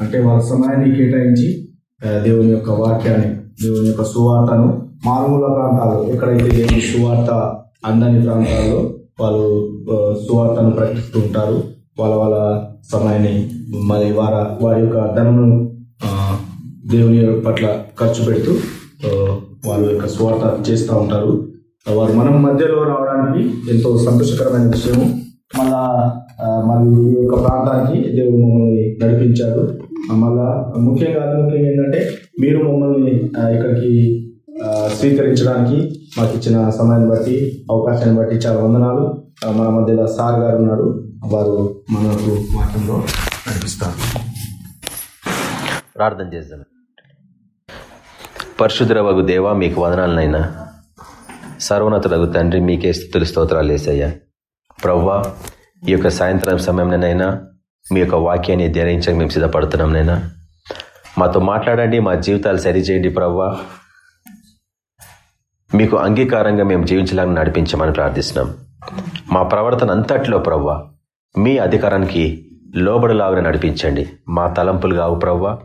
అంటే వాళ్ళ సమయాన్ని కేటాయించి దేవుని యొక్క వాక్యాన్ని దేవుని యొక్క సువార్తను మారుమూల ప్రాంతాలు ఎక్కడైతే దేవుని సువార్త అందని ప్రాంతాల్లో వాళ్ళు సువార్తను ప్రకటిస్తూ ఉంటారు వాళ్ళ వాళ్ళ సమయాన్ని మరి వారి వారి యొక్క ధనను దేవుని పట్ల ఖర్చు పెడుతూ వాళ్ళ యొక్క స్వార్థ చేస్తూ ఉంటారు. వారు మనం మధ్యలో రావడానికి ఎంతో సంతోషకరమైన విషయము. మళ్ళా మరి ఈ యొక్క ప్రాంతానికి దేవుడు మమ్మల్ని నడిపించారు. మళ్ళా ముఖ్యంగా ముఖ్యంగా ఏంటంటే మీరు మమ్మల్ని ఇక్కడికి స్వీకరించడానికి మాకు ఇచ్చిన సమయాన్ని బట్టి అవకాశాన్ని బట్టి చాలా వందనాలు. మన మధ్యలో సార్ గారు ఉన్నారు. వారు మనకు మాటల్లో నడిపిస్తారు. ప్రార్థన చేద్దాం. పరశుద్రవగు దేవా మీకు వదనాలనైనా. సర్వోన్నతులకు తండ్రి మీకే స్థుతులు స్తోత్రాలు వేసయ్యా. ప్రవ్వా ఈ యొక్క సాయంత్రం సమయంలోనైనా మీ యొక్క వాక్యాన్ని ధ్యానించక మేము సిద్ధపడుతున్నాం నైనా మాతో మాట్లాడండి మా జీవితాలు సరిచేయండి ప్రవ్వా. మీకు అంగీకారంగా మేము జీవించలాగా నడిపించమని ప్రార్థిస్తున్నాం. మా ప్రవర్తన అంతట్లో ప్రవ్వా మీ అధికారానికి లోబడిలాగా నడిపించండి. మా తలంపులు కావు ప్రవ్వా.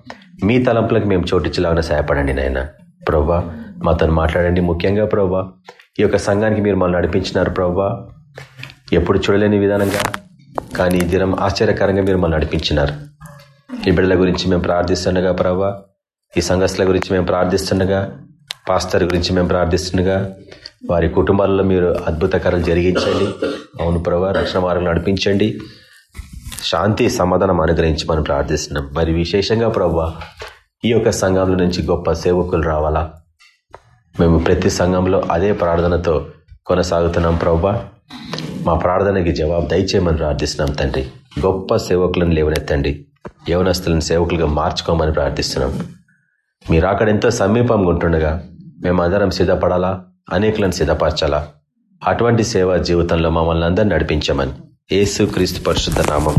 మీ తలంపులకు మేము చోటించలాగా సహాయపడండి నాయన. ప్రవ్వా మాతో మాట్లాడండి ముఖ్యంగా ప్రవ్వా. ఈ యొక్క సంఘానికి మీరు మమ్మల్ని నడిపించినారు ప్రవ్వా. ఎప్పుడు చూడలేని విధానంగా కానీ ఈ దినం ఆశ్చర్యకరంగా మీరు మమ్మల్ని నడిపించినారు. ఈ బిడ్డల గురించి మేము ప్రార్థిస్తుండగా ప్రవ్వా ఈ సంఘస్థల గురించి మేము ప్రార్థిస్తుండగా పాస్తర్ గురించి మేము ప్రార్థిస్తుండగా వారి కుటుంబాలలో మీరు అద్భుతకరాలు జరిగించండి. అవును ప్రభా రక్షణ మార్గం నడిపించండి. శాంతి సమాధానం అనుగ్రహించి మనం ప్రార్థిస్తున్నాం. మరి విశేషంగా ప్రభా ఈ యొక్క సంఘంలో నుంచి గొప్ప సేవకులు రావాలా? మేము ప్రతి సంఘంలో అదే ప్రార్థనతో కొనసాగుతున్నాం ప్రభా. మా ప్రార్థనకి జవాబు దయచేయమని ప్రార్థిస్తున్నాం తండ్రి. గొప్ప సేవకులను లేవనెత్తండి. యవనస్తులను సేవకులుగా మార్చుకోమని ప్రార్థిస్తున్నాం. మీరు అక్కడ ఎంతో సమీపంగా ఉంటుండగా మేము అందరం సిద్ధపడాలా? అనేకులను సిద్ధపరచాలా? అటువంటి సేవా జీవితంలో మమ్మల్ని అందరినీ నడిపించమని ఏసు క్రీస్తు పరిశుద్ధ నామం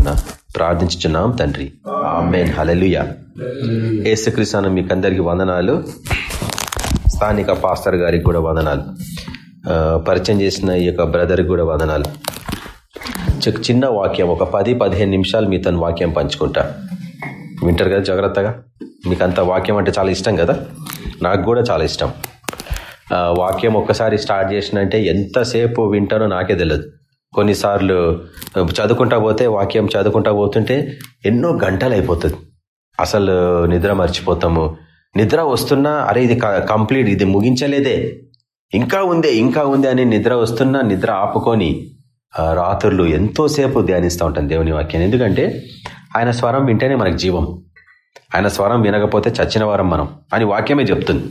ప్రార్థించుచున్నాం తండ్రి. ఆమెన్. హలలుయ ఏసు క్రీస్తు మీకు అందరికి వందనాలు. స్థానిక పాస్టర్ గారికి కూడా వందనాలు. పరిచయం చేసిన ఈ యొక్క బ్రదర్కి కూడా వందనాలు. చి- చిన్న వాక్యం ఒక పది పదిహేను నిమిషాలు మీ తను వాక్యం పంచుకుంటా. వింటారు కదా జాగ్రత్తగా? మీకు అంత వాక్యం అంటే చాలా ఇష్టం కదా? నాకు కూడా చాలా ఇష్టం. వాక్యం ఒక్కసారి స్టార్ట్ చేసినంటే ఎంతసేపు వింటానో నాకే తెలియదు కొన్నిసార్లు చదువుకుంటా పోతే వాక్యం చదువుకుంటా పోతుంటే ఎన్నో గంటలు అయిపోతుంది. అసలు నిద్ర మర్చిపోతాము. నిద్ర వస్తున్నా అరే ఇది కంప్లీట్ ఇది ముగించలేదే. ఇంకా ఉందే ఇంకా ఉందే అని నిద్ర వస్తున్నా నిద్ర ఆపుకొని రాత్రులు ఎంతోసేపు ధ్యానిస్తూ ఉంటాను దేవుని వాక్యాన్ని. ఎందుకంటే ఆయన స్వరం వింటేనే మనకు జీవం. ఆయన స్వరం వినకపోతే చచ్చిన వారం మనం అని వాక్యమే చెప్తుంది.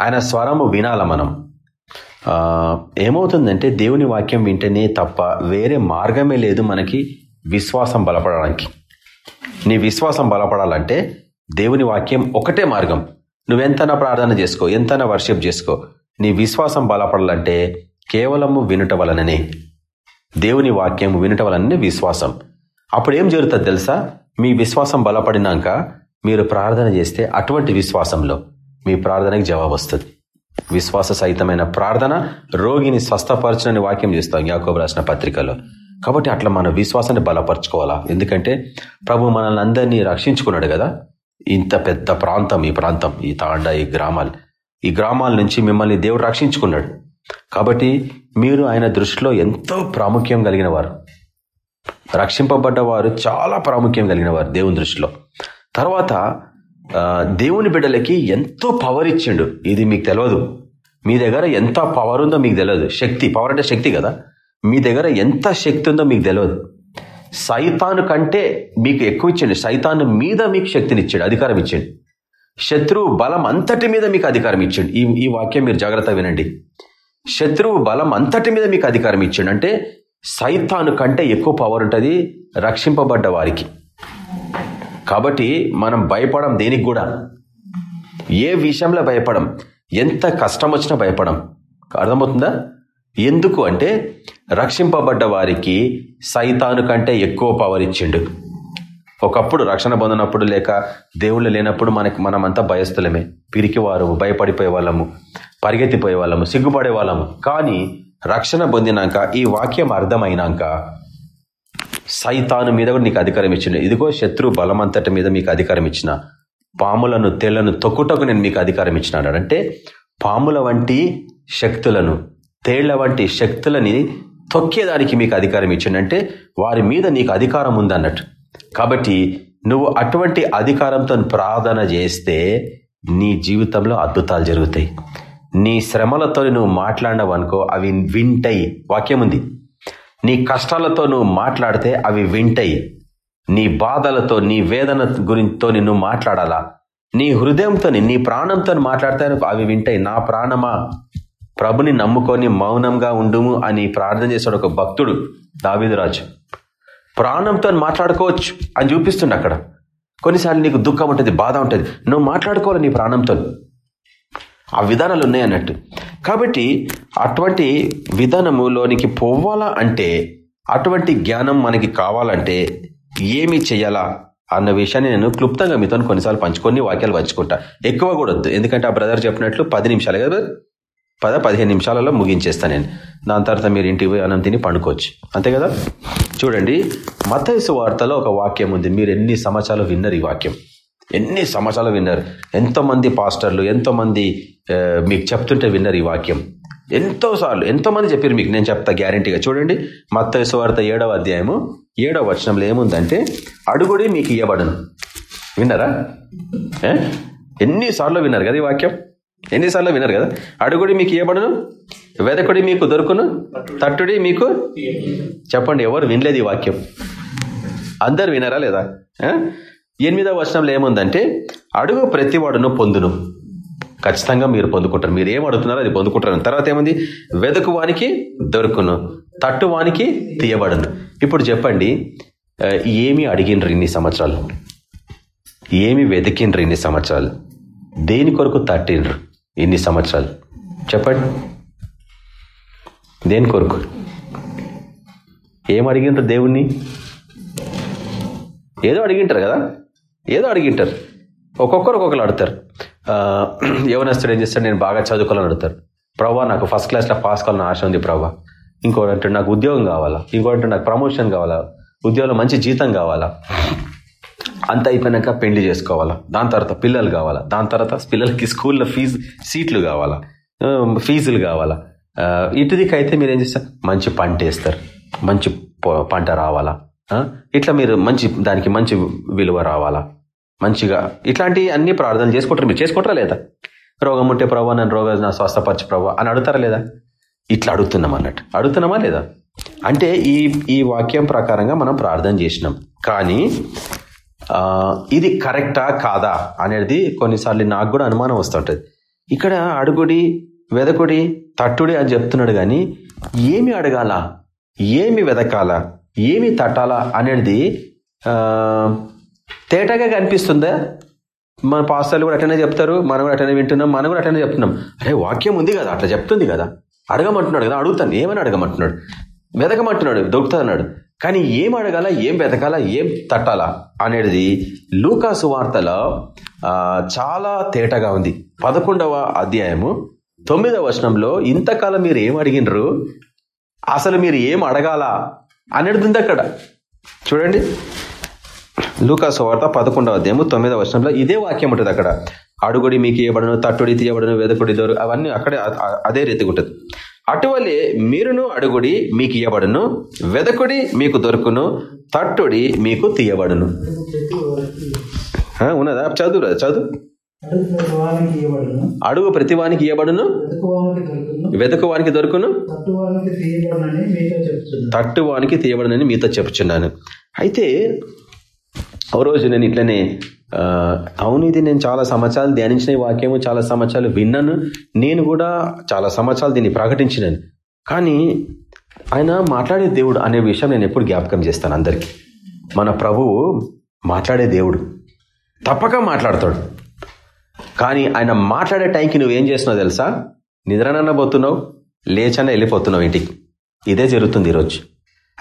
ఆయన స్వరము వినాల మనం. ఏమవుతుందంటే దేవుని వాక్యం వింటేనే తప్ప వేరే మార్గమే లేదు మనకి విశ్వాసం బలపడడానికి. నీ విశ్వాసం బలపడాలంటే దేవుని వాక్యం ఒకటే మార్గం. నువ్వెంతనా ప్రార్థన చేసుకో ఎంతనా వర్షిప్ చేసుకో. నీ విశ్వాసం బలపడాలంటే కేవలము వినుట వలననే. దేవుని వాక్యం వినుట వలననే విశ్వాసం. అప్పుడు ఏం జరుగుతుంది తెలుసా? మీ విశ్వాసం బలపడినాక మీరు ప్రార్థన చేస్తే అటువంటి విశ్వాసంలో మీ ప్రార్థనకి జవాబు వస్తుంది. విశ్వాస సహితమైన ప్రార్థన రోగిని స్వస్థపరచని వాక్యం చేస్తాం యాకోబు రాసిన పత్రికలో. కాబట్టి అట్లా మన విశ్వాసాన్ని బలపరచుకోవాలా? ఎందుకంటే ప్రభు మనల్ని అందరినీ రక్షించుకున్నాడు కదా. ఇంత పెద్ద ప్రాంతం ఈ ప్రాంతం ఈ తాండ ఈ గ్రామాలు. ఈ గ్రామాల నుంచి మిమ్మల్ని దేవుడు రక్షించుకున్నాడు. కాబట్టి మీరు ఆయన దృష్టిలో ఎంతో ప్రాముఖ్యం కలిగిన వారు రక్షింపబడ్డ వారు చాలా ప్రాముఖ్యం కలిగిన వారు దేవుని దృష్టిలో. తర్వాత దేవుని బిడ్డలకి ఎంతో పవర్ ఇచ్చిండు. ఇది మీకు తెలియదు మీ దగ్గర ఎంత పవర్ ఉందో మీకు తెలియదు శక్తి పవర్ అంటే శక్తి కదా. మీ దగ్గర ఎంత శక్తి ఉందో మీకు తెలియదు సైతాను కంటే మీకు ఎక్కువ ఇచ్చిండు. సైతాను మీద మీకు శక్తిని ఇచ్చాడు అధికారం ఇచ్చిండు. శత్రువు బలం అంతటి మీద మీకు అధికారం ఇచ్చిండు. ఈ ఈ వాక్యం మీరు జాగ్రత్త వినండి. శత్రువు బలం అంతటి మీద మీకు అధికారం ఇచ్చిండు. అంటే సైతాను కంటే ఎక్కువ పవర్ ఉంటుంది రక్షింపబడ్డ వారికి. కాబట్టి మనం భయపడం దేనికి కూడా? ఏ విషయంలో భయపడం? ఎంత కష్టం వచ్చినా భయపడం. అర్థమవుతుందా? ఎందుకు అంటే రక్షింపబడ్డ వారికి సైతాను కంటే ఎక్కువ పవర్ ఇచ్చిండు. ఒకప్పుడు రక్షణ పొందినప్పుడు లేక దేవుళ్ళు లేనప్పుడు మనకి మనమంతా భయస్థులమే. పిరికి వారు భయపడిపోయే వాళ్ళము పరిగెత్తిపోయే వాళ్ళము సిగ్గుపడే వాళ్ళము కానీ రక్షణ పొందినాక ఈ వాక్యం అర్థమైనాక సైతాను మీద కూడా నీకు అధికారం ఇచ్చిన ఇదిగో శత్రు బలమంతటి మీద మీకు అధికారం ఇచ్చిన. పాములను తేళ్ళను తొక్కుటకు నేను మీకు అధికారం ఇచ్చినాడు. అంటే పాముల వంటి శక్తులను తేళ్ళ వంటి శక్తులని తొక్కేదానికి మీకు అధికారం ఇచ్చిండంటే వారి మీద నీకు అధికారం ఉందన్నట్టు. కాబట్టి నువ్వు అటువంటి అధికారంతో ప్రార్థన చేస్తే నీ జీవితంలో అద్భుతాలు జరుగుతాయి. నీ శ్రమలతో నువ్వు మాట్లాడవనుకో అవి వింటాయి. వాక్యం ఉంది. నీ కష్టాలతో నువ్వు మాట్లాడితే అవి వింటాయి. నీ బాధలతో నీ వేదన గురించితో నువ్వు మాట్లాడాలా? నీ హృదయంతో నీ ప్రాణంతో మాట్లాడితే అవి వింటాయి. నా ప్రాణమా? ప్రభుని నమ్ముకొని మౌనంగా ఉండుము అని ప్రార్థన చేశాడు ఒక భక్తుడు దావిదురాజు ప్రాణంతో మాట్లాడుకోవచ్చు అని చూపిస్తుండ అక్కడ. కొన్నిసార్లు నీకు దుఃఖం ఉంటుంది బాధ ఉంటుంది. నువ్వు మాట్లాడుకోవాలి నీ ప్రాణంతో ఆ విధానాలు ఉన్నాయి అన్నట్టు. కాబట్టి అటువంటి విధానములోనికి పోవాలా అంటే అటువంటి జ్ఞానం మనకి కావాలంటే ఏమి చేయాలా అన్న విషయాన్ని నేను క్లుప్తంగా మీతో కొన్నిసార్లు పంచుకొని వాక్యాలు పంచుకుంటా. ఎక్కువ కూడా వద్దు. ఎందుకంటే ఆ బ్రదర్ చెప్పినట్లు పది నిమిషాలు కదా పద పదిహేను నిమిషాలలో ముగించేస్తాను నేను. దాని తర్వాత మీరు ఇంటికి పోయి అన్నం తిని పండుకోవచ్చు. అంతే కదా? చూడండి మతయసు వార్తలో ఒక వాక్యం ఉంది. మీరు ఎన్ని సమాచారాలు విన్నారు ఈ వాక్యం? ఎన్ని సమాచారాలు విన్నారు? ఎంతోమంది పాస్టర్లు ఎంతోమంది మీకు చెప్తుంటే విన్నారు ఈ వాక్యం. ఎంతోసార్లు ఎంతోమంది చెప్పారు మీకు. నేను చెప్తా గ్యారంటీగా. చూడండి మత్త వార్త ఏడవ అధ్యాయము ఏడవ వచనంలో ఏముందంటే అడుగుడి మీకు ఇవ్వబడను విన్నారా? ఎన్నిసార్లు విన్నారు కదా ఈ వాక్యం? ఎన్నిసార్లు విన్నారు కదా? అడుగుడి మీకు ఇవ్వబడును వెదకుడి మీకు దొరుకును తట్టుడి మీకు చెప్పండి ఎవరు వినలేదు ఈ వాక్యం? అందరు వినరా లేదా? ఎనిమిదవ వచనంలో ఏముందంటే అడుగు ప్రతివాడును పొందును. ఖచ్చితంగా మీరు పొందుకుంటారు. మీరు ఏం అడుగుతున్నారో అది పొందుకుంటారు. తర్వాత ఏముంది? వెదకువానికి దొరుకును తట్టువానికి తీయబడును. ఇప్పుడు చెప్పండి ఏమి అడిగినరు ఇన్ని సంవత్సరాలు? ఏమి వెతికిండ్రు ఇన్ని సంవత్సరాలు? దేని కొరకు తట్టిండ్రు ఇన్ని సంవత్సరాలు? చెప్పండి. దేని కొరకు? ఏం అడిగింటారు దేవుణ్ణి? ఏదో అడిగింటారు కదా? ఏదో అడిగింటారు. ఒక్కొక్కరు ఒక్కొక్కరు అడుగుతారు. యవనస్తుడు ఏం చేస్తాడు నేను బాగా చదువుకోవాలని అడుగుతారు. ప్రభా నాకు ఫస్ట్ క్లాస్లో పాస్ కావాలని ఆశ ఉంది ప్రభా ఇంకోటి అంటే నాకు ఉద్యోగం కావాలా? ఇంకోటి నాకు ప్రమోషన్ కావాలా? ఉద్యోగంలో మంచి జీతం కావాలా? అంత అయిపోయినాక పెళ్ళి చేసుకోవాలా? దాని తర్వాత పిల్లలు కావాలా? దాని తర్వాత పిల్లలకి స్కూల్లో ఫీజు సీట్లు కావాలా? ఫీజులు కావాలా? ఇటుదికైతే అయితే మీరు ఏం చేస్తారు? మంచి పంట వేస్తారు. మంచి పంట రావాలా? ఇట్లా మీరు మంచి దానికి మంచి విలువ రావాలా? మంచిగా ఇట్లాంటి అన్ని ప్రార్థనలు చేసుకుంటారు మీరు? చేసుకుంటారా లేదా? రోగం ఉంటే ప్రభావ నన్ను రోగ నా స్వస్థపరచు ప్రభావ అని అడుగుతారా లేదా? ఇట్లా అడుగుతున్నాం అన్నట్టు. అడుగుతున్నామా లేదా? అంటే ఈ ఈ వాక్యం ప్రకారంగా మనం ప్రార్థన చేసినాం. కానీ ఇది కరెక్టా కాదా అనేది కొన్నిసార్లు నాకు కూడా అనుమానం వస్తుంటుంది. ఇక్కడ అడుగుడి వెదకుడి తట్టుడి అని చెప్తున్నాడు కానీ ఏమి అడగాల? ఏమి వెదకాల? ఏమి తట్టాలా అనేది తేటగా కనిపిస్తుందా? మన పాస్తాలు కూడా అటనే చెప్తారు మనం కూడా అటనే వింటున్నాం మనం కూడా అటనే చెప్తున్నాం. అరే వాక్యం ఉంది కదా అట్లా చెప్తుంది కదా. అడగమంటున్నాడు కదా అడుగుతాను ఏమని అడగమంటున్నాడు? వెదకమంటున్నాడు దొరుకుతుంది అన్నాడు. కానీ ఏం అడగాల ఏం వెతకాల ఏం తట్టాలా అనేది లూకాసు వార్తలో చాలా తేటగా ఉంది. పదకొండవ అధ్యాయము తొమ్మిదవ వచనంలో ఇంతకాలం మీరు ఏం అడిగినరు? అసలు మీరు ఏం అడగాల అనేది ఉంది అక్కడ. చూడండి. లూకాసు వార్త పదకొండవ అధ్యాయము తొమ్మిదవ వచనంలో ఇదే వాక్యం ఉంటుంది అక్కడ. అడుగుడి మీకు ఇవ్వబడను తట్టుడి తీయబడను వెదకుడి దొరు అవన్నీ అక్కడే అదే రీతిగా ఉంటుంది అటువలే మీరును అడుగుడి మీకు ఇవ్వబడును వెదకుడి మీకు దొరుకును తట్టుడి మీకు తీయబడును. ఉన్నదా? చదువు చదువు. అడుగు ప్రతివానికి ఇవ్వబడును వెదకువానికి దొరుకును తట్టువానికి తీయబడునని మీతో చెప్తున్నాను అయితే ఓ రోజు నేను ఇట్లనే అవును ఇది నేను చాలా సంవత్సరాలు ధ్యానించిన వాక్యము చాలా సంవత్సరాలు విన్నాను. నేను కూడా చాలా సంవత్సరాలు దీన్ని ప్రకటించినాను. కానీ ఆయన మాట్లాడే దేవుడు అనే విషయం నేను ఎప్పుడు జ్ఞాపకం చేస్తాను అందరికీ. మన ప్రభువు మాట్లాడే దేవుడు. తప్పక మాట్లాడతాడు. కానీ ఆయన మాట్లాడే టైంకి నువ్వేం చేస్తున్నావు తెలుసా? నిద్రనన్న పోతున్నావు లేచన వెళ్ళిపోతున్నావు ఇంటికి. ఇదే జరుగుతుంది ఈరోజు.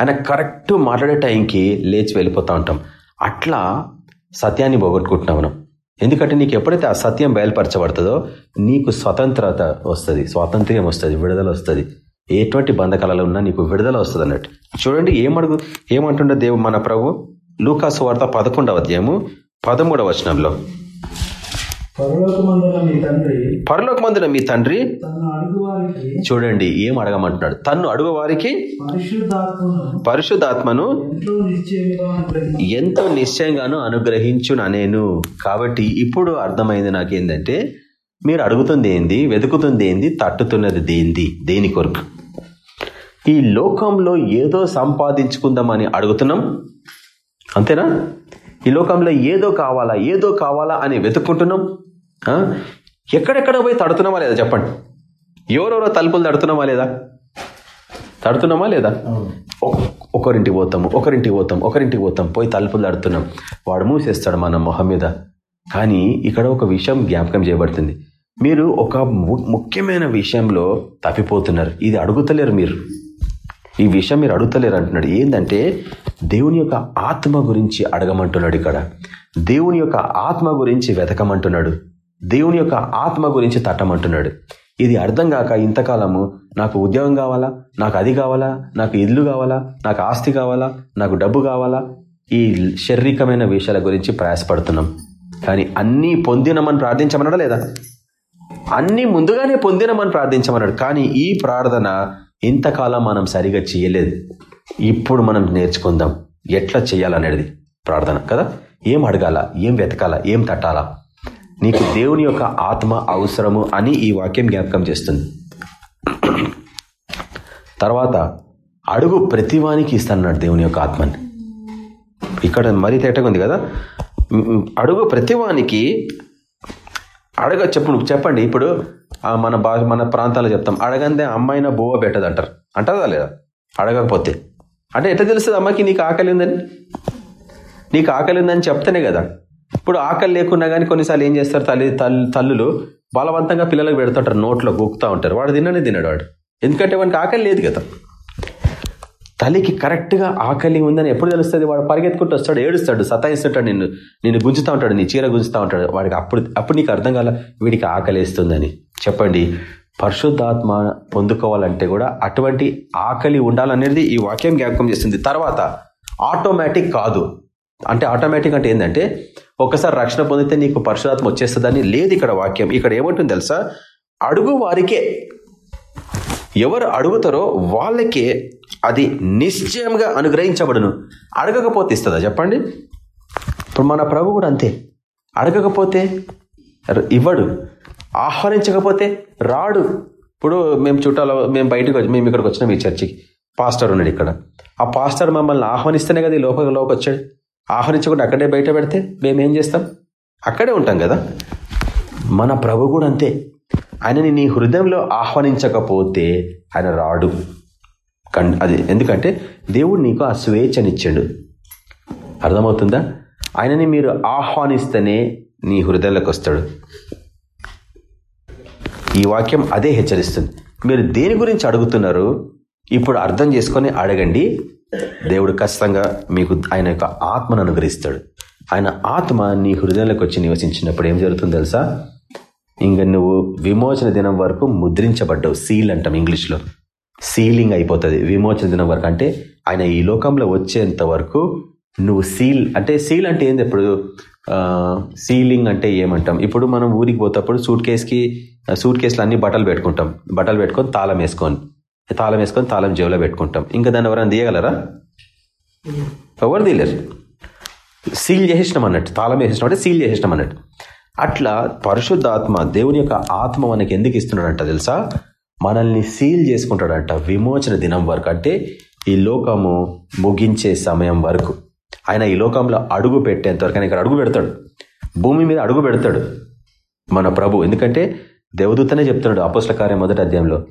ఆయన కరెక్ట్ మాట్లాడే టైంకి లేచి వెళ్ళిపోతూ ఉంటాం. అట్లా సత్యాన్ని పోగొట్టుకుంటున్నాం మనం. ఎందుకంటే నీకు ఎప్పుడైతే ఆ సత్యం బయలుపరచబడుతుందో నీకు స్వతంత్రత వస్తుంది స్వాతంత్ర్యం వస్తుంది విడుదల వస్తుంది. ఎటువంటి బంధకాలలో ఉన్నా నీకు విడుదల వస్తుంది అన్నట్టు. చూడండి ఏమడుగు ఏమంటుండే దేవు మన ప్రభు? లూకాసు వార్త పదకొండవ అధ్యాయము పదమూడవ వచనంలో. పరలోకమందున మీ తండ్రి పరలోక మందున మీ తండ్రి తన అడుగు వారికి చూడండి ఏం అడగమంటున్నాడు? తన్ను అడుగు వారికి పరిశుద్ధాత్మను ఎంతో నిశ్చయంగాను అనుగ్రహించును నేను. కాబట్టి ఇప్పుడు అర్థమైంది నాకేందంటే మీరు అడుగుతుంది ఏంది వెతుకుతుంది ఏంది తట్టుతున్నది దేంది దేని కొరకు? ఈ లోకంలో ఏదో సంపాదించుకుందామని అడుగుతున్నాం. అంతేనా? ఈ లోకంలో ఏదో కావాలా ఏదో కావాలా అని వెతుక్కుంటున్నాం? ఎక్కడెక్కడ పోయి తడుతున్నామా లేదా? చెప్పండి. ఎవరెవరో తలుపులు తడుతున్నామా లేదా? తడుతున్నామా లేదా? ఒక్- ఒకరింటికి పోతాము ఒకరింటికి పోతాం ఒకరింటికి పోతాం పోయి తలుపులు తడుతున్నాం. వాడు మూసేస్తాడు మన మొహం మీద. కానీ ఇక్కడ ఒక విషయం జ్ఞాపకం చేయబడుతుంది. మీరు ఒక ముఖ్యమైన విషయంలో తప్పిపోతున్నారు. ఇది అడుగుతలేరు మీరు. ఈ విషయం మీరు అడుగుతలేరు అంటున్నాడు. ఏంటంటే దేవుని యొక్క ఆత్మ గురించి అడగమంటున్నాడు ఇక్కడ. దేవుని యొక్క ఆత్మ గురించి వెతకమంటున్నాడు. దేవుని యొక్క ఆత్మ గురించి తట్టమంటున్నాడు. ఇది అర్థం కాక ఇంతకాలము నాకు ఉద్యోగం కావాలా? నాకు అది కావాలా? నాకు ఇల్లు కావాలా? నాకు ఆస్తి కావాలా? నాకు డబ్బు కావాలా? ఈ శారీరకమైన విషయాల గురించి ప్రయాసపడుతున్నాం. కానీ అన్నీ పొందినమని ప్రార్థించమన్నాడా లేదా? అన్నీ ముందుగానే పొందినమని ప్రార్థించమన్నాడు. కానీ ఈ ప్రార్థన ఇంతకాలం మనం సరిగా చేయలేదు. ఇప్పుడు మనం నేర్చుకుందాం. ఎట్లా చేయాలనేది ప్రార్థన కదా? ఏం అడగాల? ఏం వెతకాల? ఏం తట్టాలా? నీకు దేవుని యొక్క ఆత్మ అవసరము అని ఈ వాక్యం జ్ఞాపకం చేస్తుంది. తర్వాత అడుగు ప్రతివానికి ఇస్తానన్నాడు దేవుని యొక్క ఆత్మని. ఇక్కడ మరీ తేటగా ఉంది కదా? అడుగు ప్రతివానికి అడగ చెప్పు చెప్పండి. ఇప్పుడు మన భాష మన ప్రాంతాల్లో చెప్తాం. అడగందే అమ్మాయిన బోవ పెట్టదు అంటారు అంటారా లేదా? అడగకపోతే. అంటే ఎట్లా తెలుస్తుంది అమ్మకి నీకు ఆకలి ఉందని? నీకు ఆకలి ఉందని చెప్తేనే కదా. ఇప్పుడు ఆకలి లేకున్నా కానీ కొన్నిసార్లు ఏం చేస్తారు తల్లి తల్లులు? బలవంతంగా పిల్లలకు పెడుతుంటారు నోట్లో గూకుతా ఉంటారు. వాడు తిననే తినడు వాడు. ఎందుకంటే వాడికి ఆకలి లేదు కదా. తల్లికి కరెక్ట్గా ఆకలి ఉందని ఎప్పుడు తెలుస్తుంది? వాడు పరిగెత్తుకుంటూ వస్తాడు ఏడుస్తాడు సతాయిస్తుంటాడు నిన్ను నిన్ను గుంజుతా ఉంటాడు నీ చీర గుంజుతా ఉంటాడు. వాడికి అప్పుడు అప్పుడు నీకు అర్థం కాల వీడికి ఆకలి వేస్తుందని. చెప్పండి. పరిశుద్ధాత్మ పొందుకోవాలంటే కూడా అటువంటి ఆకలి ఉండాలనేది ఈ వాక్యం జ్ఞాపకం చేస్తుంది. తర్వాత ఆటోమేటిక్ కాదు. అంటే ఆటోమేటిక్ అంటే ఏంటంటే ఒకసారి రక్షణ పొందితే నీకు పరశురాత్మ వచ్చేస్తుందని లేదు ఇక్కడ వాక్యం. ఇక్కడ ఏమంటుంది తెలుసా? అడుగు వారికే ఎవరు అడుగుతారో వాళ్ళకే అది నిశ్చయంగా అనుగ్రహించబడును. అడగకపోతే ఇస్తుందా? చెప్పండి. ఇప్పుడు మన ప్రభు కూడా అంతే. అడగకపోతే ఇవ్వడు. ఆహ్వానించకపోతే రాడు. ఇప్పుడు మేము చుట్టాలో మేము బయటకు వచ్చి మేము ఇక్కడికి వచ్చినాం ఈ చర్చికి. పాస్టర్ ఉన్నాడు ఇక్కడ. ఆ పాస్టర్ మమ్మల్ని ఆహ్వానిస్తేనే కదా ఈ లోపల వచ్చాడు ఆహ్వానించకుండా అక్కడే బయట పెడితే మేము ఏం చేస్తాం? అక్కడే ఉంటాం కదా? మన ప్రభు కూడా అంతే. ఆయనని నీ హృదయంలో ఆహ్వానించకపోతే ఆయన రాడు. కన్ అది ఎందుకంటే దేవుడు నీకు ఆ స్వేచ్ఛనిచ్చాడు. అర్థమవుతుందా? ఆయనని మీరు ఆహ్వానిస్తేనే నీ హృదయంలోకి వస్తాడు. ఈ వాక్యం అదే హెచ్చరిస్తుంది. మీరు దేని గురించి అడుగుతున్నారు? ఇప్పుడు అర్థం చేసుకొని అడగండి. దేవుడు ఖచ్చితంగా మీకు ఆయన యొక్క ఆత్మను అనుగ్రహిస్తాడు. ఆయన ఆత్మ నీ హృదయంలోకి వచ్చి నివసించినప్పుడు ఏం జరుగుతుంది తెలుసా? ఇంక నువ్వు విమోచన దినం వరకు ముద్రించబడ్డావు. సీల్ అంటాం ఇంగ్లీష్లో. సీలింగ్ అయిపోతుంది. విమోచన దినం వరకు అంటే ఆయన ఈ లోకంలో వచ్చేంత వరకు నువ్వు సీల్ అంటే సీల్ అంటే ఏంది ఇప్పుడు? సీలింగ్ అంటే ఏమంటాం? ఇప్పుడు మనం ఊరికి పోతప్పుడు సూట్ కేసుకి సూట్ కేసులు అన్ని బట్టలు పెట్టుకుంటాం. బట్టలు పెట్టుకొని తాళం వేసుకొని. తాళం వేసుకొని తాళం జేబులో పెట్టుకుంటాం. ఇంకా దాన్ని ఎవరైనా తీయగలరా? ఎవరు తీయలేరు. సీల్ చేసేసినాం అన్నట్టు తాళం వేసేసినాం అంటే సీల్ చేసేసినాం అన్నట్టు. అట్లా పరిశుద్ధాత్మ దేవుని యొక్క ఆత్మ మనకి ఎందుకు ఇస్తున్నాడంట తెలుసా? మనల్ని సీల్ చేసుకుంటాడంట విమోచన దినం వరకు అంటే ఈ లోకము ముగించే సమయం వరకు. ఆయన ఈ లోకంలో అడుగు పెట్టేంత వరకు ఆయన ఇక్కడ అడుగు పెడతాడు. భూమి మీద అడుగు పెడతాడు మన ప్రభు. ఎందుకంటే దేవదూతనే చెప్తున్నాడు అపోస్ల కార్యం మొదటి అధ్యాయంలో.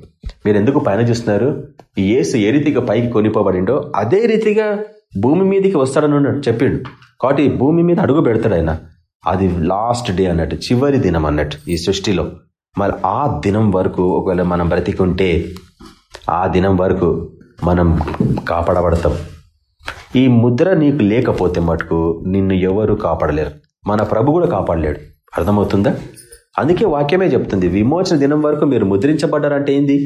మీరు ఎందుకు పైన చూస్తున్నారు? ఈ ఏ రీతిగా పైకి కొనిపోబడిండో అదే రీతిగా భూమి మీదకి వస్తాడని చెప్పిండు. కాబట్టి భూమి మీద అడుగు పెడతాడు ఆయన. అది లాస్ట్ డే అన్నట్టు చివరి దినం అన్నట్టు ఈ సృష్టిలో. మరి ఆ దినం వరకు ఒకవేళ మనం బ్రతికుంటే ఆ దినం వరకు మనం కాపాడబడతాం. ఈ ముద్ర నీకు లేకపోతే మటుకు నిన్ను ఎవరు కాపాడలేరు. మన ప్రభు కూడా కాపాడలేడు. అర్థమవుతుందా? అందుకే వాక్యమే చెప్తుంది విమోచన దినం వరకు మీరు ముద్రించబడ్డారంటే ఏంది?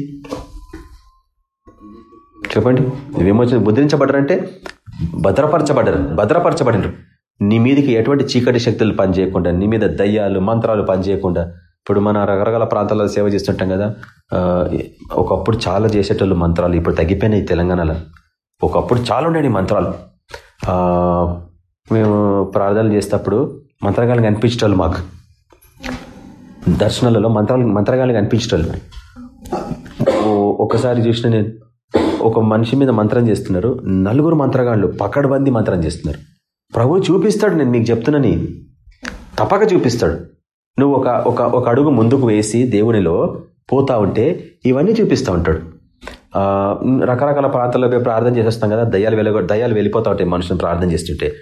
చెప్పండి విమోచన ముద్రించబడ్డారంటే భద్రపరచబడ్డారు భద్రపరచబడినరు. నీ మీదకి ఎటువంటి చీకటి శక్తులు పనిచేయకుండా నీ మీద దయ్యాలు మంత్రాలు పనిచేయకుండా ఇప్పుడు మన రకరకాల ప్రాంతాల్లో సేవ చేస్తుంటాం కదా ఒకప్పుడు చాలా చేసేటోళ్ళు మంత్రాలు ఇప్పుడు తగ్గిపోయినాయి తెలంగాణలో. ఒకప్పుడు చాలా ఉండేవి మంత్రాలు. మేము ప్రార్థనలు చేసేటప్పుడు మంత్రగాలు కనిపించేటోళ్ళు మాకు. దర్శనాలలో మంత్రాలు మంత్రగాలు కనిపించడం ఒకసారి చూసిన నేను ఒక మనిషి మీద మంత్రం చేస్తున్నారు. నలుగురు మంత్రగాళ్ళు పకడ్బంది మంత్రం చేస్తున్నారు. ప్రభు చూపిస్తాడు నేను మీకు చెప్తున్నాని తప్పక చూపిస్తాడు. నువ్వు ఒక ఒక ఒక అడుగు ముందుకు వేసి దేవునిలో పోతా ఉంటే ఇవన్నీ చూపిస్తూ ఉంటాడు. రకరకాల ప్రాంతాల్లో ప్రార్థన చేసేస్తాం కదా దయ్యాలు వెళ్ళ దయ్యాలు వెళ్ళిపోతా ఉంటాయి మనుషులను ప్రార్థన చేస్తుంటే.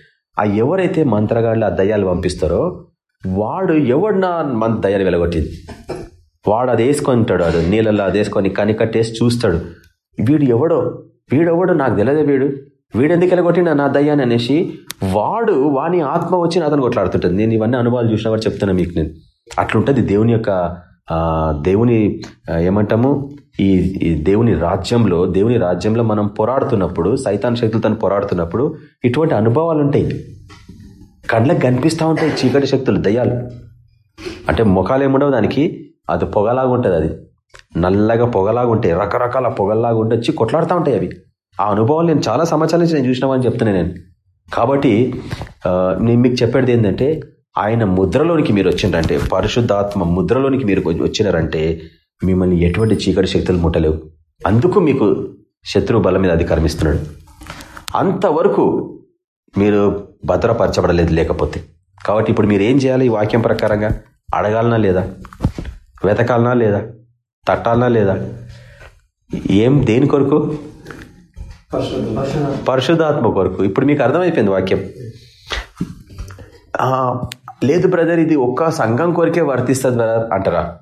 ఆ ఎవరైతే మంత్రగాళ్ళు ఆ దయ్యాలు పంపిస్తారో వాడు ఎవడు నా మన దయ్యాలు వెలగొట్టింది? వాడు అది వేసుకుంటాడు అది నీళ్ళల్లో అది వేసుకొని కనికట్టేసి చూస్తాడు. వీడు ఎవడో? వీడెవడో నాకు తెలియదే వీడు. వీడెందుకు వెళ్ళగొట్టిన నా దయ్యాన్ని అనేసి వాడు వాని ఆత్మ వచ్చి అతను కొట్లాడుతుంటుంది. నేను ఇవన్నీ అనుభవాలు చూసిన వాడు చెప్తున్నా మీకు నేను. అట్లుంటుంది దేవుని యొక్క దేవుని ఏమంటాము? ఈ ఈ దేవుని రాజ్యంలో దేవుని రాజ్యంలో మనం పోరాడుతున్నప్పుడు సైతాన్ శక్తులతో పోరాడుతున్నప్పుడు ఇటువంటి అనుభవాలు ఉంటాయి కళ్ళకి కనిపిస్తూ ఉంటాయి చీకటి శక్తులు దయ్యాలు. అంటే ముఖాలు ఏముండవు దానికి? అది పొగలాగా ఉంటుంది అది. నల్లగా పొగలాగా ఉంటాయి రకరకాల పొగల్లాగా ఉండి వచ్చి కొట్లాడుతూ ఉంటాయి అవి. ఆ అనుభవాలు నేను చాలా సంవత్సరాల నుంచి నేను చూసినామని చెప్తున్నాను నేను. కాబట్టి నేను మీకు చెప్పేది ఏంటంటే ఆయన ముద్రలోనికి మీరు వచ్చిండ్రంటే పరిశుద్ధాత్మ ముద్రలోనికి మీరు వచ్చినారంటే మిమ్మల్ని ఎటువంటి చీకటి శక్తులు ముట్టలేవు. అందుకు మీకు శత్రువు బలం మీద అధికారం ఇస్తున్నాడు. అంతవరకు మీరు భద్రపరచబడలేదు లేకపోతే. కాబట్టి ఇప్పుడు మీరు ఏం చేయాలి ఈ వాక్యం ప్రకారంగా? అడగాలనా లేదా? వెతకాలనా లేదా? తట్టాలనా లేదా? ఏం దేని కొరకు? పరిశుధాత్మ కొరకు. ఇప్పుడు మీకు అర్థమైపోయింది వాక్యం. లేదు బ్రదర్ ఇది ఒక్క సంఘం కొరకే వర్తిస్తుంది బ్రదర్ అంటారా?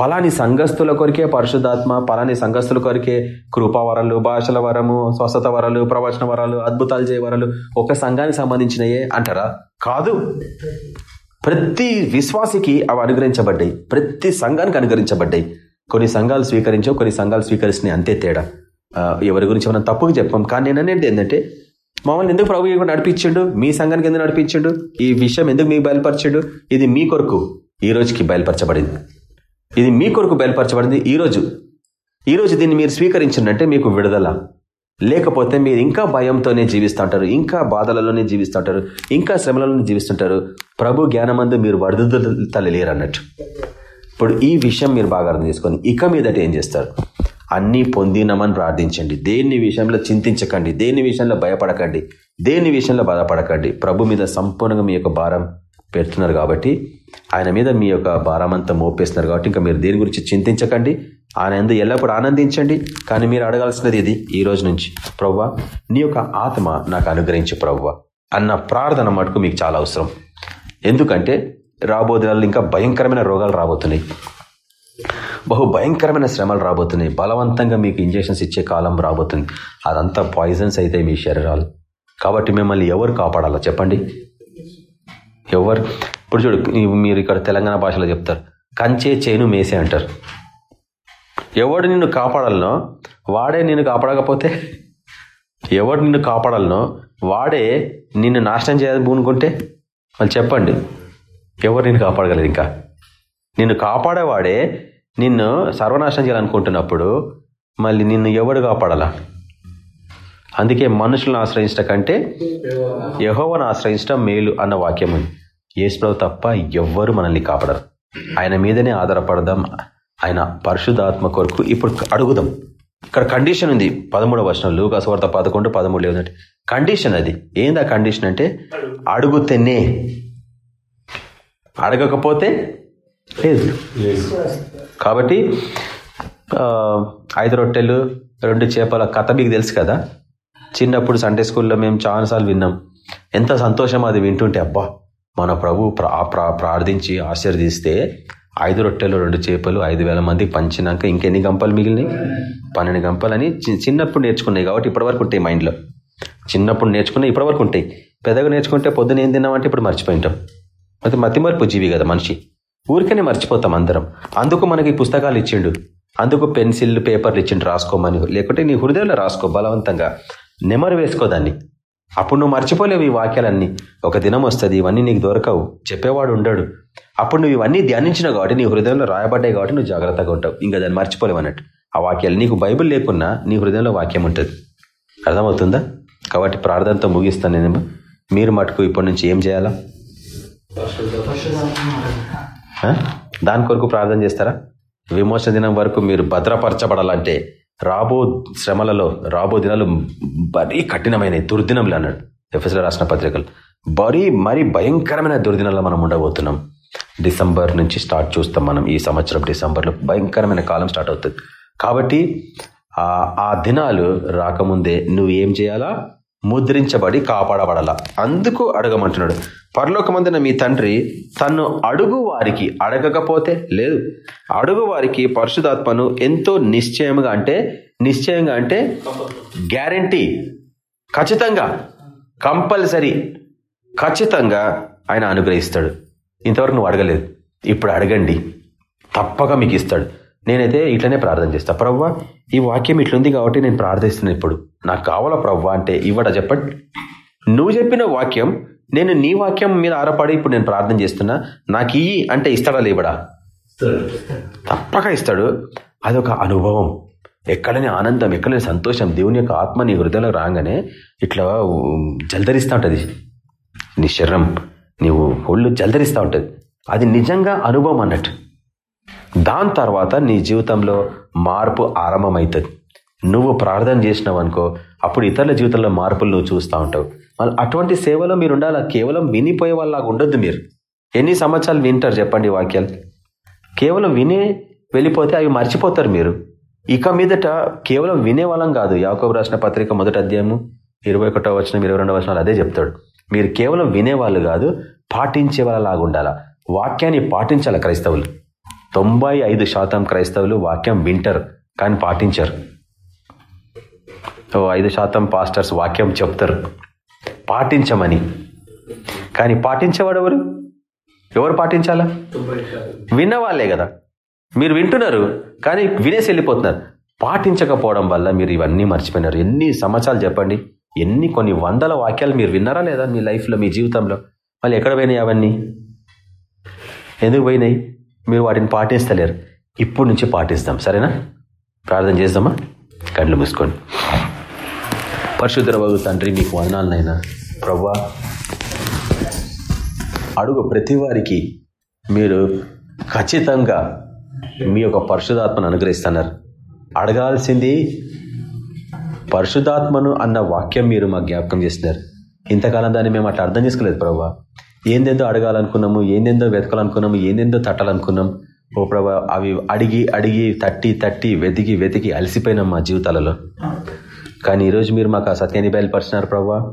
పలాని సంఘస్థుల కొరికే పరిశుద్ధాత్మ పలాని సంఘస్థుల కొరికే కృపావరాలు భాషల వరము స్వస్థత వరాలు ప్రవచన వరాలు అద్భుతాలు చేయ వరాలు ఒక సంఘానికి సంబంధించినయే అంటారా? కాదు. ప్రతి విశ్వాసికి అవి అనుగ్రహించబడ్డాయి. ప్రతి సంఘానికి అనుగ్రహించబడ్డాయి. కొన్ని సంఘాలు స్వీకరించావు కొన్ని సంఘాలు స్వీకరిస్తున్నాయి. అంతే తేడా. ఎవరి గురించి మనం తప్పుగా చెప్పాం. కానీ నేను అనేది ఏంటంటే మమ్మల్ని ఎందుకు ప్రభు ఇక్కడ నడిపించిండు? మీ సంఘానికి ఎందుకు నడిపించిండు? ఈ విషయం ఎందుకు మీకు బయలుపరిచాడు? ఇది మీ కొరకు ఈ రోజుకి బయలుపరచబడింది. ఇది మీ కొరకు బయలుపరచబడింది ఈరోజు ఈరోజు దీన్ని మీరు స్వీకరించిందంటే మీకు విడుదల. లేకపోతే మీరు ఇంకా భయంతోనే జీవిస్తుంటారు ఇంకా బాధలలోనే జీవిస్తుంటారు ఇంకా శ్రమలలోనే జీవిస్తుంటారు. ప్రభు జ్ఞానమందు మీరు వరదలు అన్నట్టు ఇప్పుడు ఈ విషయం మీరు బాగా అర్థం చేసుకొని ఇక మీదట ఏం చేస్తారు? అన్నీ పొందినమని ప్రార్థించండి. దేని విషయంలో చింతించకండి దేని విషయంలో భయపడకండి దేని విషయంలో బాధపడకండి. ప్రభు మీద సంపూర్ణంగా మీ యొక్క భారం పెడుతున్నారు కాబట్టి ఆయన మీద మీ యొక్క భారమంతా మోపేస్తున్నారు కాబట్టి ఇంకా మీరు దేని గురించి చింతించకండి. ఆయన ఎందు ఎల్లప్పుడూ ఆనందించండి. కానీ మీరు అడగాల్సినది ఇది ఈ రోజు నుంచి. ప్రవ్వా నీ యొక్క ఆత్మ నాకు అనుగ్రహించు ప్రవ్వా. అన్న ప్రార్థన మటుకు మీకు చాలా అవసరం. ఎందుకంటే రాబోదే ఇంకా భయంకరమైన రోగాలు రాబోతున్నాయి. బహు భయంకరమైన శ్రమలు రాబోతున్నాయి. బలవంతంగా మీకు ఇంజెక్షన్స్ ఇచ్చే కాలం రాబోతుంది. అదంతా పాయిజన్స్ అయితే మీ శరీరాలు. కాబట్టి మిమ్మల్ని ఎవరు కాపాడాలో చెప్పండి. ఎవరు? ఇప్పుడు చూడు మీరు ఇక్కడ తెలంగాణ భాషలో చెప్తారు. కంచే చేను మేసే అంటారు. ఎవడు నిన్ను కాపాడాలనో వాడే నిన్ను కాపాడకపోతే ఎవడు నిన్ను కాపాడాలనో వాడే నిన్ను నాశనం చేయాలని పూనుకుంటే వాళ్ళు చెప్పండి ఎవరు నిన్ను కాపాడగలరు ఇంకా? నిన్ను కాపాడేవాడే నిన్ను సర్వనాశనం చేయాలనుకుంటున్నప్పుడు మళ్ళీ నిన్ను ఎవడు కాపాడాలా? అందుకే మనుషులను ఆశ్రయించడం కంటే యహోవను ఆశ్రయించడం మేలు అన్న వాక్యం ఉంది. యేసుప్రభు తప్ప ఎవ్వరు మనల్ని కాపాడరు. ఆయన మీదనే ఆధారపడదాం. ఆయన పరిశుద్ధాత్మ కొరకు ఇప్పుడు అడుగుదాం. ఇక్కడ కండిషన్ ఉంది. పదమూడవ వర్షం లూకాసువార్త పదకొండు పదమూడు లేదంటే కండిషన్ అది. ఏందా కండిషన్ అంటే? అడుగుతేనే. అడగకపోతే లేదు. కాబట్టి ఐదు రొట్టెలు రెండు చేపల కథ మీకు తెలుసు కదా? చిన్నప్పుడు సండే స్కూల్లో మేము చాలాసార్లు విన్నాం. ఎంత సంతోషం అది వింటుంటే అబ్బా! మన ప్రభు ప్రా- ప్రా- ప్రార్థించి ఆశీర్దిస్తే ఐదు రొట్టెలు రెండు చేపలు ఐదు వేల మందికి పంచినాక ఇంకెన్ని గంపలు మిగిలినాయి? పన్నెండు గంపలని చి- చిన్నప్పుడు నేర్చుకున్నాయి కాబట్టి ఇప్పటివరకు ఉంటాయి మైండ్లో. చిన్నప్పుడు నేర్చుకున్నాయి ఇప్పటివరకు ఉంటాయి. పెద్దగా నేర్చుకుంటే పొద్దున ఏం తిన్నామంటే ఇప్పుడు మర్చిపోయింటాం అయితే మతిమర్పు జీవి కదా మనిషి. ఊరికనే మర్చిపోతాం అందరం. అందుకు మనకి ఈ పుస్తకాలు ఇచ్చిండు. అందుకు పెన్సిల్ పేపర్లు ఇచ్చిండు రాసుకోమని. లేకుంటే నీ హృదయంలో రాసుకో బలవంతంగా. నెమరు వేసుకోదాన్ని అప్పుడు నువ్వు మర్చిపోలేవు ఈ వాక్యాలన్నీ. ఒక దినం వస్తుంది ఇవన్నీ నీకు దొరకవు. చెప్పేవాడు ఉండడు. అప్పుడు నువ్వు ఇవన్నీ ధ్యానించినావు కాబట్టి నీ హృదయంలో రాయబడ్డాయి కాబట్టి నువ్వు జాగ్రత్తగా ఉంటావు. ఇంకా దాన్ని మర్చిపోలేవు అన్నట్టు. ఆ వాక్యాలు నీకు బైబిల్ లేకున్నా నీ హృదయంలో వాక్యం ఉంటుంది. అర్థమవుతుందా? కాబట్టి ప్రార్థనతో ముగిస్తాను నేను. మీరు మటుకు ఇప్పటి నుంచి ఏం చేయాలా? దాని కొరకు ప్రార్థన చేస్తారా? విమోచన దినం వరకు మీరు భద్రపరచబడాలంటే రాబో శ్రమలలో రాబో దినాలు మరీ కఠినమైన దుర్దినములు అన్నాడు. ఎఫ్ఎస్లో రాసిన పత్రికలు. మరీ మరీ భయంకరమైన దుర్దినాల్లో మనం ఉండబోతున్నాం. డిసెంబర్ నుంచి స్టార్ట్ చూస్తాం మనం ఈ సంవత్సరం డిసెంబర్లో భయంకరమైన కాలం స్టార్ట్ అవుతుంది. కాబట్టి ఆ ఆ దినాలు రాకముందే నువ్వు ఏం చేయాలా? ముద్రించబడి కాపాడబడాల. అందుకు అడగమంటున్నాడు పరలోకమందిన మీ తండ్రి తను అడుగు వారికి అడగకపోతే లేదు. అడుగు వారికి పరిశుధాత్మను ఎంతో నిశ్చయంగా అంటే నిశ్చయంగా అంటే గ్యారంటీ ఖచ్చితంగా కంపల్సరీ ఖచ్చితంగా ఆయన అనుగ్రహిస్తాడు. ఇంతవరకు నువ్వు అడగలేదు. ఇప్పుడు అడగండి. తప్పక మీకు ఇస్తాడు. నేనైతే ఇట్లనే ప్రార్థన చేస్తా. ప్రవ్వ ఈ వాక్యం ఇట్లుంది కాబట్టి నేను ప్రార్థిస్తున్నాను ఇప్పుడు. నాకు కావాలా ప్రవ్వ అంటే ఇవ్వడా చెప్పండి. నువ్వు చెప్పిన వాక్యం నేను నీ వాక్యం మీద ఆరపడి ఇప్పుడు నేను ప్రార్థన చేస్తున్నా. నాకు ఇయ్యి అంటే ఇస్తాడా లేవడా? తప్పక ఇస్తాడు. అదొక అనుభవం. ఎక్కడనే ఆనందం ఎక్కడనే సంతోషం దేవుని యొక్క ఆత్మ నీ హృదయంలో రాగానే ఇట్లా జల్దరిస్తూ ఉంటుంది. నీ శరీరం నీవు ఒళ్ళు జల్దరిస్తూ ఉంటుంది. అది నిజంగా అనుభవం అన్నట్టు. దాని తర్వాత నీ జీవితంలో మార్పు ఆరంభమవుతుంది నువ్వు ప్రార్థన చేసినావు అనుకో అప్పుడు ఇతరుల జీవితంలో మార్పులు నువ్వు చూస్తూ ఉంటావు. మళ్ళీ అటువంటి సేవలో మీరు ఉండాలా కేవలం వినిపోయే వాళ్ళలాగా ఉండొద్దు మీరు. ఎన్ని సంవత్సరాలు వింటారు చెప్పండి వాక్యాలు? కేవలం వినే వెళ్ళిపోతే అవి మర్చిపోతారు మీరు. ఇక మీదట కేవలం వినే వాళ్ళం కాదు. యాకోబు రాసిన పత్రిక మొదటి అధ్యాయము ఇరవై ఒకటో వచ్చిన ఇరవై రెండవ వచనాలు అదే చెప్తాడు. మీరు కేవలం వినేవాళ్ళు కాదు పాటించే వాళ్ళలాగా ఉండాలా? వాక్యాన్ని పాటించాలి క్రైస్తవులు? తొంభై ఐదు శాతం క్రైస్తవులు వాక్యం వింటారు కానీ పాటించరు. ఓ ఐదు శాతం పాస్టర్స్ వాక్యం చెప్తారు. పాటించమని. కానీ పాటించేవాడు ఎవరు? ఎవరు పాటించాలా? విన్నవాళ్ళే కదా. మీరు వింటున్నారు కానీ వినేసి వెళ్ళిపోతున్నారు. పాటించకపోవడం వల్ల మీరు ఇవన్నీ మర్చిపోయినారు. ఎన్ని సంవత్సరాలు చెప్పండి? ఎన్ని కొన్ని వందల వాక్యాలు మీరు విన్నారా లేదా మీ లైఫ్లో మీ జీవితంలో? మళ్ళీ ఎక్కడ పోయినాయి అవన్నీ? ఎందుకు పోయినాయి? మీరు వాటిని పాటిస్తలేరు. ఇప్పుడు నుంచి పాటిస్తాం. సరేనా? ప్రార్థన చేద్దామా? కళ్ళు మూసుకోండి. పరిశుద్ధ బాబు తండ్రి మీకు వదనాలనైనా. ప్రవ్వా అడుగు ప్రతి వారికి మీరు ఖచ్చితంగా మీ యొక్క పరిశుధాత్మను అనుగ్రహిస్తున్నారు. అడగాల్సింది పరిశుధాత్మను అన్న వాక్యం మీరు మా జ్ఞాపకం చేస్తున్నారు. ఇంతకాలం దాన్ని మేము అట్లా అర్థం చేసుకోలేదు ప్రభా. ఏందేందో అడగాలనుకున్నాము ఏందేందో వెతకాలనుకున్నాము ఏందేందో తట్టాలనుకున్నాం ఓ ప్రభా అవి అడిగి అడిగి తట్టి తట్టి వెతికి వెతికి అలసిపోయినాం మా జీవితాలలో. కానీ ఈరోజు మీరు మాకు ఆ సత్యాన్ని బయలుపరిచినారు ప్రభా.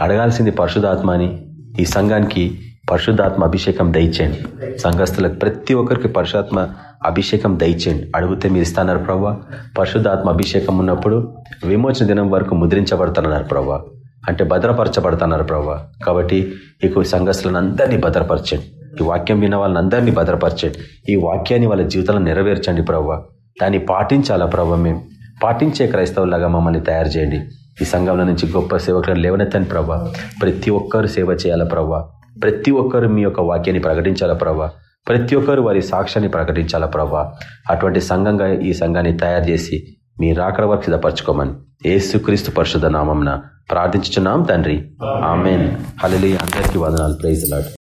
అడగాల్సింది పరిశుధాత్మ అని. ఈ సంఘానికి పరిశుద్ధాత్మ అభిషేకం దయచేయండి. సంఘస్థులకు ప్రతి ఒక్కరికి పరిశుధాత్మ అభిషేకం దయచేయండి. అడిగితే మీరు ఇస్తున్నారు ప్రవ్వా పరిశుద్ధాత్మ అభిషేకం ఉన్నప్పుడు విమోచన దినం వరకు ముద్రించబడుతున్నారు ప్రవ్వా అంటే భద్రపరచబడుతున్నారు ప్రభావ కాబట్టి ఇక సంఘస్థులను అందరినీ భద్రపరచండి. ఈ వాక్యం విన్న వాళ్ళని అందరినీ భద్రపరచండి. ఈ వాక్యాన్ని వాళ్ళ జీవితంలో నెరవేర్చండి ప్రవ్వా. దాన్ని పాటించాలా ప్రవ్వ మేము? పాటించే క్రైస్తవులాగా మమ్మల్ని తయారు చేయండి. ఈ సంఘంలో నుంచి గొప్ప సేవకులను లేవనెత్తని ప్రవ్వా. ప్రతి ఒక్కరు సేవ చేయాలా ప్రభావ ప్రతి ఒక్కరు మీ యొక్క వాక్యాన్ని ప్రకటించాలా ప్రవ్వా? ప్రతి ఒక్కరు వారి సాక్ష్యాన్ని ప్రకటించాలా ప్రవ్వా? అటువంటి సంఘంగా ఈ సంఘాన్ని తయారు చేసి మీ రాకడ వరకు సిద్ధపరచుకోమని. ఏసుక్రీస్తు పరిశుద్ధ నామంన ప్రార్థించుచున్నాం తండ్రి. ఆమెన్. హలలి అందరికీ వదనాలు. Praise Lord.